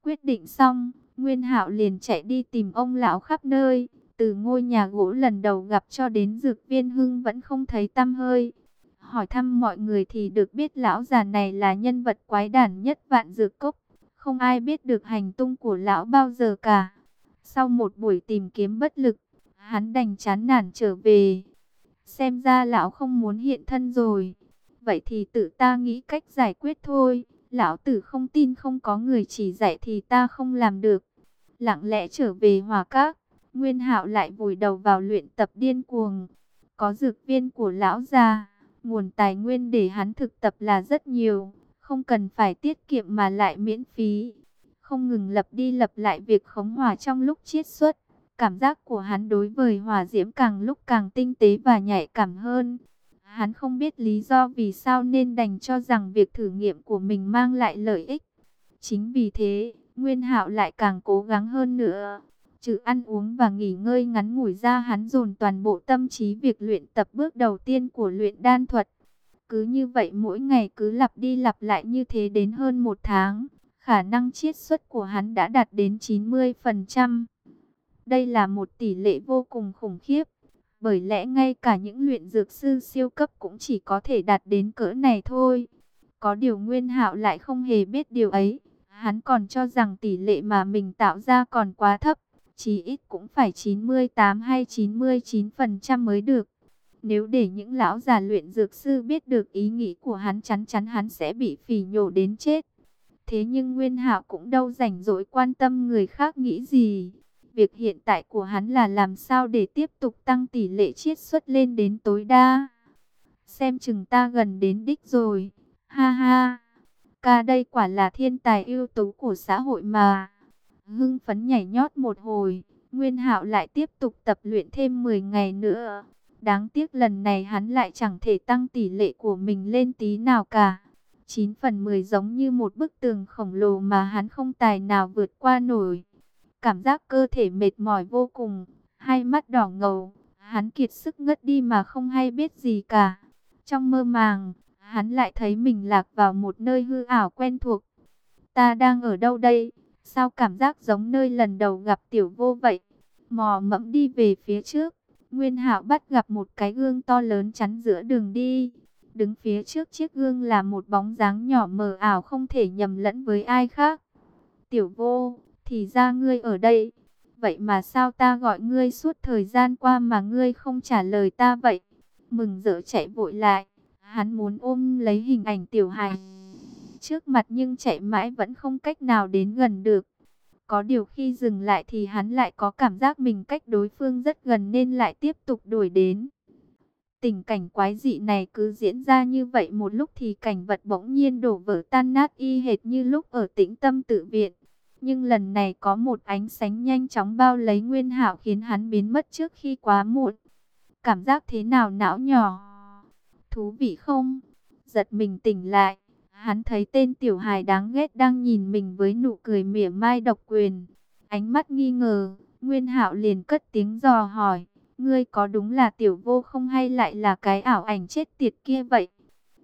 Quyết định xong, Nguyên Hạo liền chạy đi tìm ông lão khắp nơi. Từ ngôi nhà gỗ lần đầu gặp cho đến dược viên hưng vẫn không thấy tâm hơi. Hỏi thăm mọi người thì được biết lão già này là nhân vật quái đản nhất vạn dược cốc. Không ai biết được hành tung của lão bao giờ cả. Sau một buổi tìm kiếm bất lực, hắn đành chán nản trở về. Xem ra lão không muốn hiện thân rồi. Vậy thì tự ta nghĩ cách giải quyết thôi. Lão tử không tin không có người chỉ dạy thì ta không làm được. Lặng lẽ trở về hòa các. Nguyên hạo lại vùi đầu vào luyện tập điên cuồng. Có dược viên của lão già. Nguồn tài nguyên để hắn thực tập là rất nhiều. Không cần phải tiết kiệm mà lại miễn phí không ngừng lập đi lập lại việc khống hỏa trong lúc chiết xuất. Cảm giác của hắn đối với hỏa diễm càng lúc càng tinh tế và nhạy cảm hơn. Hắn không biết lý do vì sao nên đành cho rằng việc thử nghiệm của mình mang lại lợi ích. Chính vì thế, Nguyên Hạo lại càng cố gắng hơn nữa. Trừ ăn uống và nghỉ ngơi ngắn ngủi ra hắn dồn toàn bộ tâm trí việc luyện tập bước đầu tiên của luyện đan thuật. Cứ như vậy mỗi ngày cứ lặp đi lặp lại như thế đến hơn một tháng khả năng chiết xuất của hắn đã đạt đến 90%. Đây là một tỷ lệ vô cùng khủng khiếp, bởi lẽ ngay cả những luyện dược sư siêu cấp cũng chỉ có thể đạt đến cỡ này thôi. Có điều Nguyên Hạo lại không hề biết điều ấy, hắn còn cho rằng tỷ lệ mà mình tạo ra còn quá thấp, chí ít cũng phải 98 hay 99% mới được. Nếu để những lão già luyện dược sư biết được ý nghĩ của hắn chắn chắn hắn sẽ bị phỉ nhổ đến chết. Thế nhưng Nguyên Hạo cũng đâu rảnh rỗi quan tâm người khác nghĩ gì. Việc hiện tại của hắn là làm sao để tiếp tục tăng tỷ lệ chiết xuất lên đến tối đa. Xem chừng ta gần đến đích rồi. Ha ha. Ca đây quả là thiên tài ưu tú của xã hội mà. Hưng phấn nhảy nhót một hồi. Nguyên Hạo lại tiếp tục tập luyện thêm 10 ngày nữa. Đáng tiếc lần này hắn lại chẳng thể tăng tỷ lệ của mình lên tí nào cả. 9 phần 10 giống như một bức tường khổng lồ mà hắn không tài nào vượt qua nổi. Cảm giác cơ thể mệt mỏi vô cùng, hai mắt đỏ ngầu, hắn kiệt sức ngất đi mà không hay biết gì cả. Trong mơ màng, hắn lại thấy mình lạc vào một nơi hư ảo quen thuộc. Ta đang ở đâu đây? Sao cảm giác giống nơi lần đầu gặp tiểu vô vậy? Mò mẫm đi về phía trước, Nguyên Hạo bắt gặp một cái gương to lớn chắn giữa đường đi. Đứng phía trước chiếc gương là một bóng dáng nhỏ mờ ảo không thể nhầm lẫn với ai khác. Tiểu vô, thì ra ngươi ở đây. Vậy mà sao ta gọi ngươi suốt thời gian qua mà ngươi không trả lời ta vậy? mừng rỡ chạy vội lại. Hắn muốn ôm lấy hình ảnh tiểu hài trước mặt nhưng chạy mãi vẫn không cách nào đến gần được. Có điều khi dừng lại thì hắn lại có cảm giác mình cách đối phương rất gần nên lại tiếp tục đuổi đến. Tình cảnh quái dị này cứ diễn ra như vậy một lúc thì cảnh vật bỗng nhiên đổ vỡ tan nát y hệt như lúc ở tĩnh tâm tự viện. Nhưng lần này có một ánh sánh nhanh chóng bao lấy Nguyên Hạo khiến hắn biến mất trước khi quá muộn. Cảm giác thế nào não nhỏ? Thú vị không? Giật mình tỉnh lại. Hắn thấy tên tiểu hài đáng ghét đang nhìn mình với nụ cười mỉa mai độc quyền. Ánh mắt nghi ngờ, Nguyên Hạo liền cất tiếng dò hỏi. Ngươi có đúng là tiểu vô không hay lại là cái ảo ảnh chết tiệt kia vậy?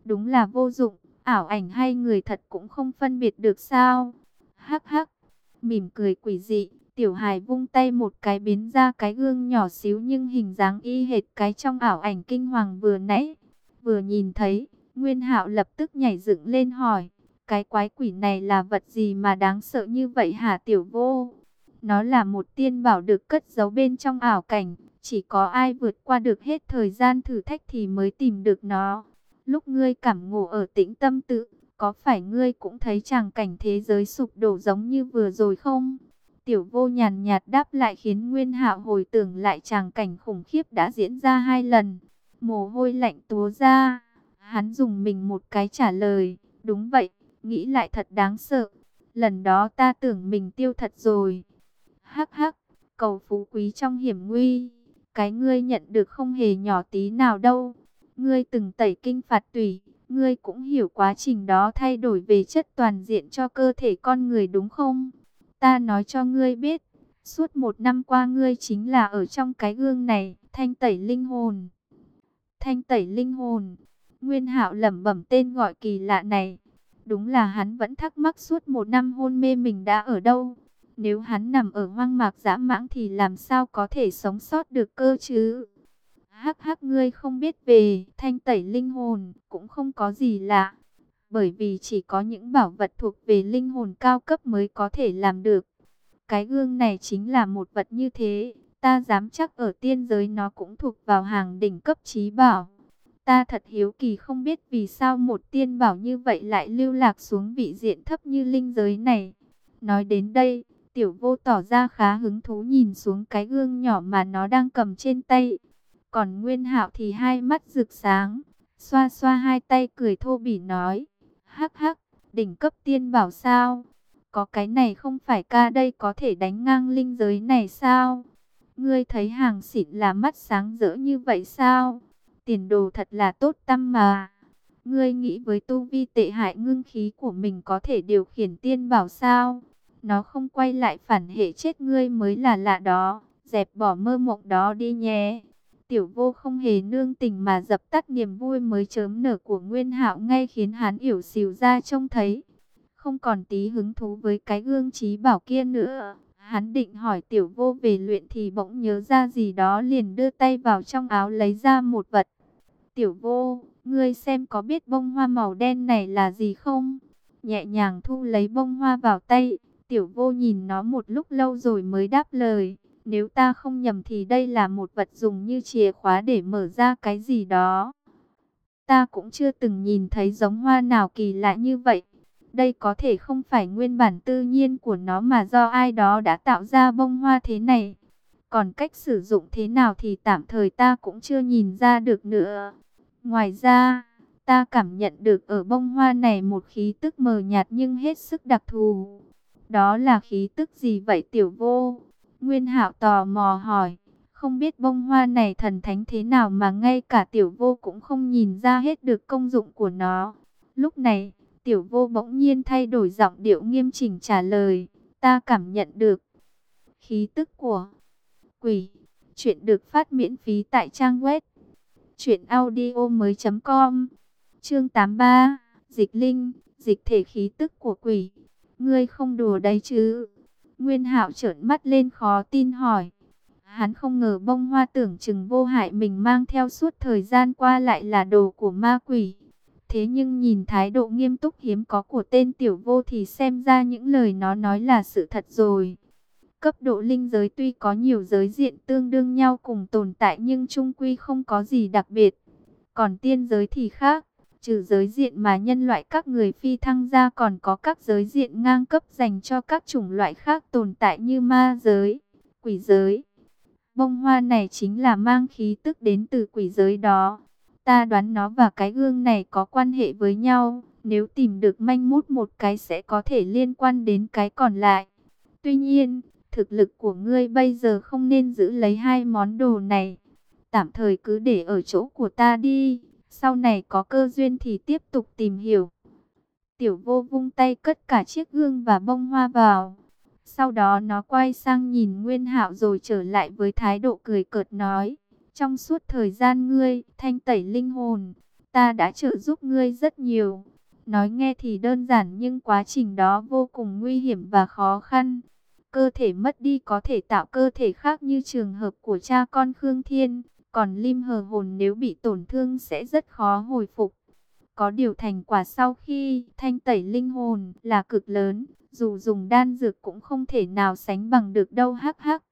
Đúng là vô dụng, ảo ảnh hay người thật cũng không phân biệt được sao? Hắc hắc, mỉm cười quỷ dị, tiểu hài vung tay một cái biến ra cái gương nhỏ xíu nhưng hình dáng y hệt cái trong ảo ảnh kinh hoàng vừa nãy. Vừa nhìn thấy, Nguyên Hạo lập tức nhảy dựng lên hỏi, cái quái quỷ này là vật gì mà đáng sợ như vậy hả tiểu vô? Nó là một tiên bảo được cất giấu bên trong ảo cảnh, chỉ có ai vượt qua được hết thời gian thử thách thì mới tìm được nó. Lúc ngươi cảm ngộ ở tĩnh tâm tự, có phải ngươi cũng thấy tràng cảnh thế giới sụp đổ giống như vừa rồi không? Tiểu vô nhàn nhạt đáp lại khiến Nguyên Hạo hồi tưởng lại tràng cảnh khủng khiếp đã diễn ra hai lần. Mồ hôi lạnh túa ra, hắn dùng mình một cái trả lời, đúng vậy, nghĩ lại thật đáng sợ. Lần đó ta tưởng mình tiêu thật rồi. Hắc hắc, cầu phú quý trong hiểm nguy cái ngươi nhận được không hề nhỏ tí nào đâu. Ngươi từng tẩy kinh phạt tùy ngươi cũng hiểu quá trình đó thay đổi về chất toàn diện cho cơ thể con người đúng không? Ta nói cho ngươi biết, suốt một năm qua ngươi chính là ở trong cái gương này, thanh tẩy linh hồn. Thanh tẩy linh hồn, Nguyên Hạo lẩm bẩm tên gọi kỳ lạ này. Đúng là hắn vẫn thắc mắc suốt một năm hôn mê mình đã ở đâu. Nếu hắn nằm ở hoang mạc dã mãng thì làm sao có thể sống sót được cơ chứ? Hắc hắc, ngươi không biết về thanh tẩy linh hồn cũng không có gì lạ. Bởi vì chỉ có những bảo vật thuộc về linh hồn cao cấp mới có thể làm được. Cái gương này chính là một vật như thế. Ta dám chắc ở tiên giới nó cũng thuộc vào hàng đỉnh cấp trí bảo. Ta thật hiếu kỳ không biết vì sao một tiên bảo như vậy lại lưu lạc xuống vị diện thấp như linh giới này. Nói đến đây, Tiểu vô tỏ ra khá hứng thú nhìn xuống cái gương nhỏ mà nó đang cầm trên tay. Còn Nguyên hạo thì hai mắt rực sáng, xoa xoa hai tay cười thô bỉ nói. Hắc hắc, đỉnh cấp tiên bảo sao? Có cái này không phải ca đây có thể đánh ngang linh giới này sao? Ngươi thấy hàng xịn là mắt sáng rỡ như vậy sao? Tiền đồ thật là tốt tâm mà. Ngươi nghĩ với tu vi tệ hại ngưng khí của mình có thể điều khiển tiên bảo sao? Nó không quay lại phản hệ chết ngươi mới là lạ đó. Dẹp bỏ mơ mộng đó đi nhé. Tiểu vô không hề nương tình mà dập tắt niềm vui mới chớm nở của Nguyên Hạo ngay khiến hắn yểu xìu ra trông thấy. Không còn tí hứng thú với cái gương trí bảo kia nữa. Hắn định hỏi tiểu vô về luyện thì bỗng nhớ ra gì đó liền đưa tay vào trong áo lấy ra một vật. Tiểu vô, ngươi xem có biết bông hoa màu đen này là gì không? Nhẹ nhàng thu lấy bông hoa vào tay, Tiểu vô nhìn nó một lúc lâu rồi mới đáp lời. Nếu ta không nhầm thì đây là một vật dùng như chìa khóa để mở ra cái gì đó. Ta cũng chưa từng nhìn thấy giống hoa nào kỳ lạ như vậy. Đây có thể không phải nguyên bản tự nhiên của nó mà do ai đó đã tạo ra bông hoa thế này. Còn cách sử dụng thế nào thì tạm thời ta cũng chưa nhìn ra được nữa. Ngoài ra, ta cảm nhận được ở bông hoa này một khí tức mờ nhạt nhưng hết sức đặc thù. Đó là khí tức gì vậy tiểu vô? Nguyên hạo tò mò hỏi. Không biết bông hoa này thần thánh thế nào mà ngay cả tiểu vô cũng không nhìn ra hết được công dụng của nó. Lúc này, tiểu vô bỗng nhiên thay đổi giọng điệu nghiêm chỉnh trả lời. Ta cảm nhận được khí tức của quỷ. Chuyện được phát miễn phí tại trang web truyệnaudiomoi.com. Chương 83, Dịch linh, dịch thể khí tức của quỷ. Ngươi không đùa đấy chứ? Nguyên Hạo trợn mắt lên khó tin hỏi. Hắn không ngờ bông hoa tưởng chừng vô hại mình mang theo suốt thời gian qua lại là đồ của ma quỷ. Thế nhưng nhìn thái độ nghiêm túc hiếm có của tên tiểu vô thì xem ra những lời nó nói là sự thật rồi. Cấp độ linh giới tuy có nhiều giới diện tương đương nhau cùng tồn tại nhưng chung quy không có gì đặc biệt. Còn tiên giới thì khác, trừ giới diện mà nhân loại các người phi thăng ra còn có các giới diện ngang cấp dành cho các chủng loại khác tồn tại như ma giới, quỷ giới. Bông hoa này chính là mang khí tức đến từ quỷ giới đó. Ta đoán nó và cái gương này có quan hệ với nhau. Nếu tìm được manh mút một cái sẽ có thể liên quan đến cái còn lại. Tuy nhiên, thực lực của ngươi bây giờ không nên giữ lấy hai món đồ này. Tạm thời cứ để ở chỗ của ta đi. Sau này có cơ duyên thì tiếp tục tìm hiểu. Tiểu vô vung tay cất cả chiếc gương và bông hoa vào. Sau đó nó quay sang nhìn Nguyên Hạo rồi trở lại với thái độ cười cợt nói. Trong suốt thời gian ngươi thanh tẩy linh hồn, ta đã trợ giúp ngươi rất nhiều. Nói nghe thì đơn giản nhưng quá trình đó vô cùng nguy hiểm và khó khăn. Cơ thể mất đi có thể tạo cơ thể khác như trường hợp của cha con Khương Thiên. Còn lim hờ hồn nếu bị tổn thương sẽ rất khó hồi phục. Có điều thành quả sau khi thanh tẩy linh hồn là cực lớn. Dù dùng đan dược cũng không thể nào sánh bằng được đâu hắc hắc.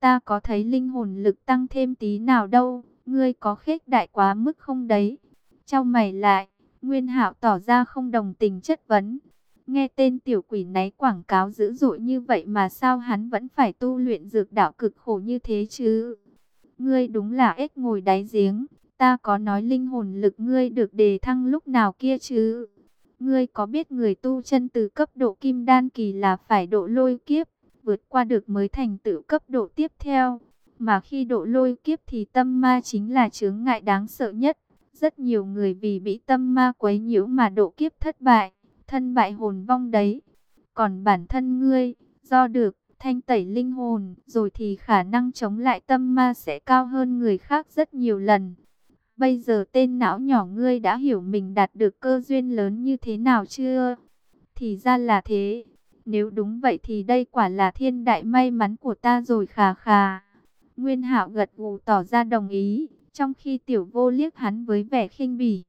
Ta có thấy linh hồn lực tăng thêm tí nào đâu. Ngươi có khết đại quá mức không đấy. trao mày lại. Nguyên hạo tỏ ra không đồng tình chất vấn. Nghe tên tiểu quỷ náy quảng cáo dữ dội như vậy mà sao hắn vẫn phải tu luyện dược đạo cực khổ như thế chứ? Ngươi đúng là ếch ngồi đáy giếng. Ta có nói linh hồn lực ngươi được đề thăng lúc nào kia chứ? Ngươi có biết người tu chân từ cấp độ kim đan kỳ là phải độ lôi kiếp, vượt qua được mới thành tựu cấp độ tiếp theo. Mà khi độ lôi kiếp thì tâm ma chính là chướng ngại đáng sợ nhất. Rất nhiều người vì bị tâm ma quấy nhiễu mà độ kiếp thất bại, thân bại hồn vong đấy. Còn bản thân ngươi, do được thanh tẩy linh hồn, rồi thì khả năng chống lại tâm ma sẽ cao hơn người khác rất nhiều lần. Bây giờ tên não nhỏ ngươi đã hiểu mình đạt được cơ duyên lớn như thế nào chưa? Thì ra là thế. Nếu đúng vậy thì đây quả là thiên đại may mắn của ta rồi khà khà. Nguyên hạo gật gù tỏ ra đồng ý, trong khi tiểu vô liếc hắn với vẻ khinh bỉ.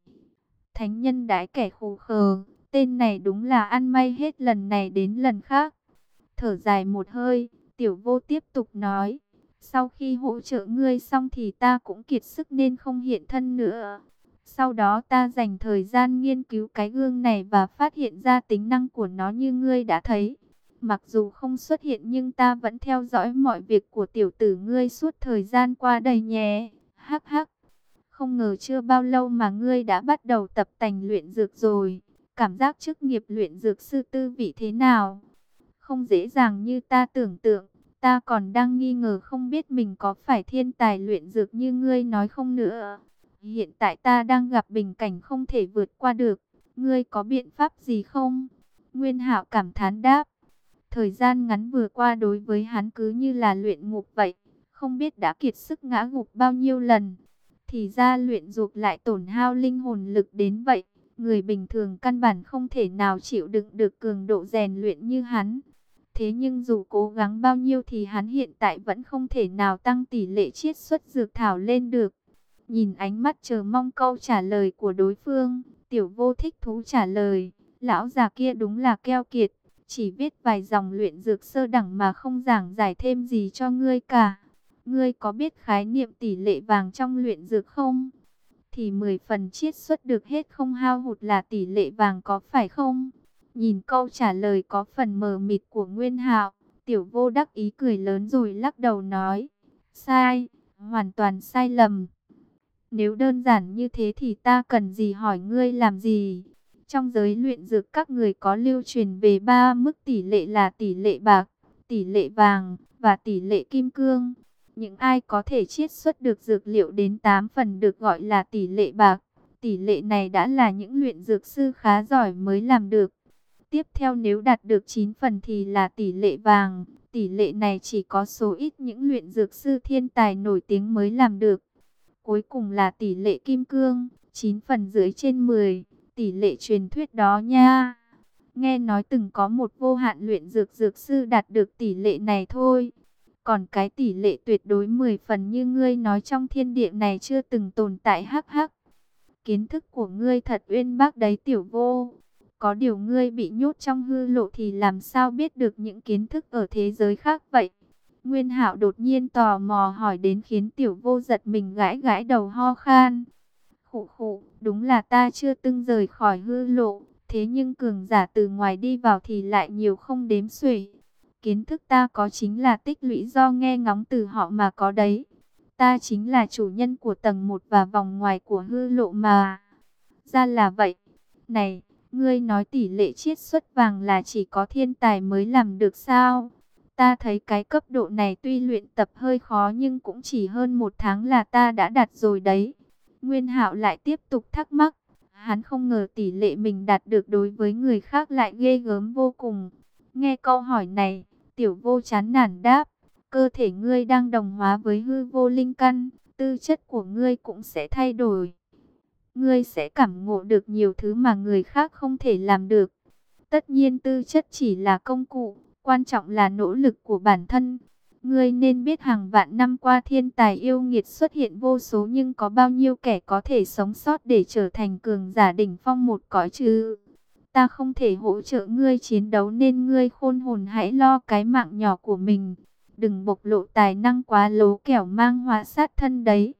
Thánh nhân đãi kẻ khù khờ, tên này đúng là ăn may hết lần này đến lần khác. Thở dài một hơi, tiểu vô tiếp tục nói. Sau khi hỗ trợ ngươi xong thì ta cũng kiệt sức nên không hiện thân nữa. Sau đó ta dành thời gian nghiên cứu cái gương này và phát hiện ra tính năng của nó như ngươi đã thấy. Mặc dù không xuất hiện nhưng ta vẫn theo dõi mọi việc của tiểu tử ngươi suốt thời gian qua đây nhé. Hắc hắc. Không ngờ chưa bao lâu mà ngươi đã bắt đầu tập tành luyện dược rồi. Cảm giác chức nghiệp luyện dược sư tư vị thế nào? Không dễ dàng như ta tưởng tượng. Ta còn đang nghi ngờ không biết mình có phải thiên tài luyện dược như ngươi nói không nữa. Hiện tại ta đang gặp bình cảnh không thể vượt qua được. Ngươi có biện pháp gì không? Nguyên hạo cảm thán đáp. Thời gian ngắn vừa qua đối với hắn cứ như là luyện ngục vậy. Không biết đã kiệt sức ngã gục bao nhiêu lần. Thì ra luyện dục lại tổn hao linh hồn lực đến vậy. Người bình thường căn bản không thể nào chịu đựng được cường độ rèn luyện như hắn. Thế nhưng dù cố gắng bao nhiêu thì hắn hiện tại vẫn không thể nào tăng tỷ lệ chiết xuất dược thảo lên được. Nhìn ánh mắt chờ mong câu trả lời của đối phương, tiểu vô thích thú trả lời. Lão già kia đúng là keo kiệt, chỉ viết vài dòng luyện dược sơ đẳng mà không giảng giải thêm gì cho ngươi cả. Ngươi có biết khái niệm tỷ lệ vàng trong luyện dược không? Thì 10 phần chiết xuất được hết không hao hụt là tỷ lệ vàng có phải không? Nhìn câu trả lời có phần mờ mịt của Nguyên Hạo, Tiểu Vô đắc ý cười lớn rồi lắc đầu nói: "Sai, hoàn toàn sai lầm. Nếu đơn giản như thế thì ta cần gì hỏi ngươi làm gì?" Trong giới luyện dược các người có lưu truyền về ba mức tỷ lệ là tỷ lệ bạc, tỷ lệ vàng và tỷ lệ kim cương. Những ai có thể chiết xuất được dược liệu đến 8 phần được gọi là tỷ lệ bạc. Tỷ lệ này đã là những luyện dược sư khá giỏi mới làm được. Tiếp theo nếu đạt được 9 phần thì là tỷ lệ vàng. Tỷ lệ này chỉ có số ít những luyện dược sư thiên tài nổi tiếng mới làm được. Cuối cùng là tỷ lệ kim cương, 9 phần dưới trên 10. Tỷ lệ truyền thuyết đó nha. Nghe nói từng có một vô hạn luyện dược dược sư đạt được tỷ lệ này thôi. Còn cái tỷ lệ tuyệt đối 10 phần như ngươi nói trong thiên địa này chưa từng tồn tại hắc hắc. Kiến thức của ngươi thật uyên bác đấy tiểu vô. Có điều ngươi bị nhốt trong hư lộ thì làm sao biết được những kiến thức ở thế giới khác vậy? Nguyên hạo đột nhiên tò mò hỏi đến khiến tiểu vô giật mình gãi gãi đầu ho khan. khụ khụ, đúng là ta chưa từng rời khỏi hư lộ, thế nhưng cường giả từ ngoài đi vào thì lại nhiều không đếm xuể. Kiến thức ta có chính là tích lũy do nghe ngóng từ họ mà có đấy. Ta chính là chủ nhân của tầng 1 và vòng ngoài của hư lộ mà. Ra là vậy. Này, ngươi nói tỷ lệ chiết xuất vàng là chỉ có thiên tài mới làm được sao? Ta thấy cái cấp độ này tuy luyện tập hơi khó nhưng cũng chỉ hơn một tháng là ta đã đạt rồi đấy. Nguyên Hạo lại tiếp tục thắc mắc. Hắn không ngờ tỷ lệ mình đạt được đối với người khác lại ghê gớm vô cùng. Nghe câu hỏi này, tiểu vô chán nản đáp. Cơ thể ngươi đang đồng hóa với hư vô linh căn, tư chất của ngươi cũng sẽ thay đổi. Ngươi sẽ cảm ngộ được nhiều thứ mà người khác không thể làm được. Tất nhiên tư chất chỉ là công cụ, quan trọng là nỗ lực của bản thân. Ngươi nên biết hàng vạn năm qua thiên tài yêu nghiệt xuất hiện vô số nhưng có bao nhiêu kẻ có thể sống sót để trở thành cường giả đỉnh phong một cõi chứ. Ta không thể hỗ trợ ngươi chiến đấu nên ngươi khôn hồn hãy lo cái mạng nhỏ của mình. Đừng bộc lộ tài năng quá lố kẻo mang hóa sát thân đấy.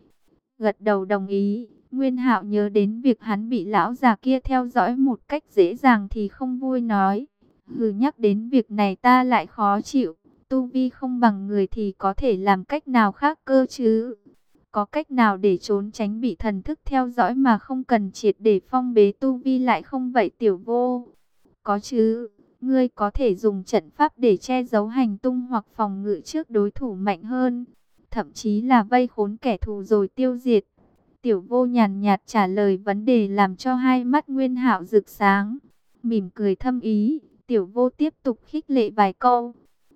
Gật đầu đồng ý, Nguyên Hạo nhớ đến việc hắn bị lão già kia theo dõi một cách dễ dàng thì không vui nói. Hừ nhắc đến việc này ta lại khó chịu, tu vi không bằng người thì có thể làm cách nào khác cơ chứ? Có cách nào để trốn tránh bị thần thức theo dõi mà không cần triệt để phong bế tu vi lại không vậy tiểu vô? Có chứ, ngươi có thể dùng trận pháp để che giấu hành tung hoặc phòng ngự trước đối thủ mạnh hơn, thậm chí là vây khốn kẻ thù rồi tiêu diệt. Tiểu vô nhàn nhạt trả lời vấn đề làm cho hai mắt Nguyên Hạo rực sáng, mỉm cười thâm ý, Tiểu vô tiếp tục khích lệ vài câu.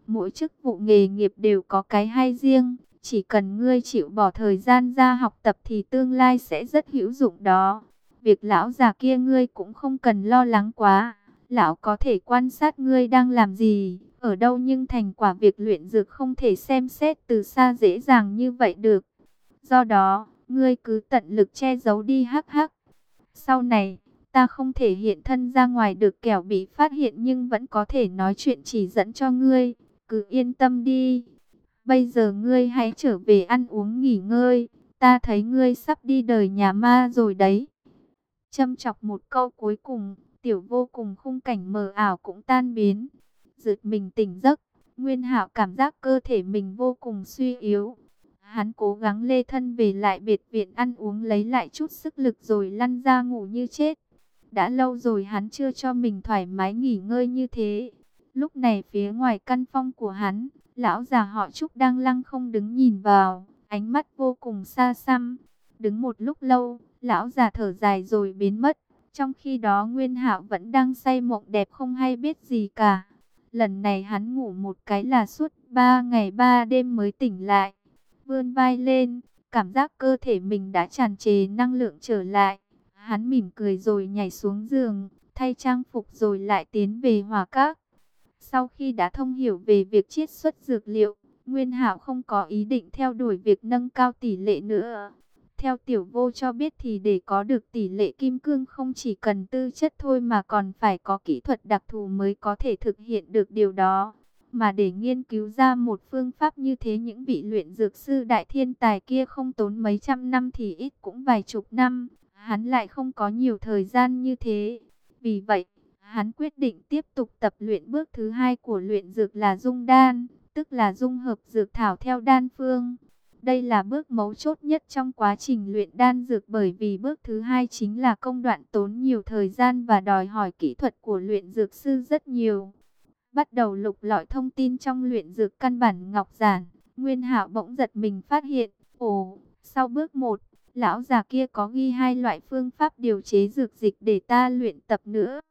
Mỗi chức vụ nghề nghiệp đều có cái hay riêng. Chỉ cần ngươi chịu bỏ thời gian ra học tập thì tương lai sẽ rất hữu dụng đó. Việc lão già kia ngươi cũng không cần lo lắng quá. Lão có thể quan sát ngươi đang làm gì, ở đâu nhưng thành quả việc luyện dược không thể xem xét từ xa dễ dàng như vậy được. Do đó, ngươi cứ tận lực che giấu đi hắc hắc. Sau này, Ta không thể hiện thân ra ngoài được kẻo bị phát hiện nhưng vẫn có thể nói chuyện chỉ dẫn cho ngươi. Cứ yên tâm đi. Bây giờ ngươi hãy trở về ăn uống nghỉ ngơi. Ta thấy ngươi sắp đi đời nhà ma rồi đấy. Châm chọc một câu cuối cùng, tiểu vô cùng khung cảnh mờ ảo cũng tan biến. Giật mình tỉnh giấc, Nguyên Hạo cảm giác cơ thể mình vô cùng suy yếu. Hắn cố gắng lê thân về lại biệt viện ăn uống lấy lại chút sức lực rồi lăn ra ngủ như chết. Đã lâu rồi hắn chưa cho mình thoải mái nghỉ ngơi như thế. Lúc này phía ngoài căn phong của hắn, lão già họ Trúc đang lăng không đứng nhìn vào, ánh mắt vô cùng xa xăm. Đứng một lúc lâu, lão già thở dài rồi biến mất. Trong khi đó Nguyên Hạo vẫn đang say mộng đẹp không hay biết gì cả. Lần này hắn ngủ một cái là suốt ba ngày ba đêm mới tỉnh lại. Vươn vai lên, cảm giác cơ thể mình đã tràn trề năng lượng trở lại. Hắn mỉm cười rồi nhảy xuống giường, thay trang phục rồi lại tiến về hòa các. Sau khi đã thông hiểu về việc chiết xuất dược liệu, Nguyên Hạo không có ý định theo đuổi việc nâng cao tỷ lệ nữa. Theo tiểu vô cho biết thì để có được tỷ lệ kim cương không chỉ cần tư chất thôi mà còn phải có kỹ thuật đặc thù mới có thể thực hiện được điều đó. Mà để nghiên cứu ra một phương pháp như thế những vị luyện dược sư đại thiên tài kia không tốn mấy trăm năm thì ít cũng vài chục năm hắn lại không có nhiều thời gian như thế. Vì vậy, hắn quyết định tiếp tục tập luyện bước thứ hai của luyện dược là dung đan, tức là dung hợp dược thảo theo đan phương. Đây là bước mấu chốt nhất trong quá trình luyện đan dược bởi vì bước thứ hai chính là công đoạn tốn nhiều thời gian và đòi hỏi kỹ thuật của luyện dược sư rất nhiều. Bắt đầu lục lọi thông tin trong luyện dược căn bản ngọc giản, Nguyên Hạo bỗng giật mình phát hiện, ồ, sau bước 1, Lão già kia có ghi hai loại phương pháp điều chế dược dịch để ta luyện tập nữa.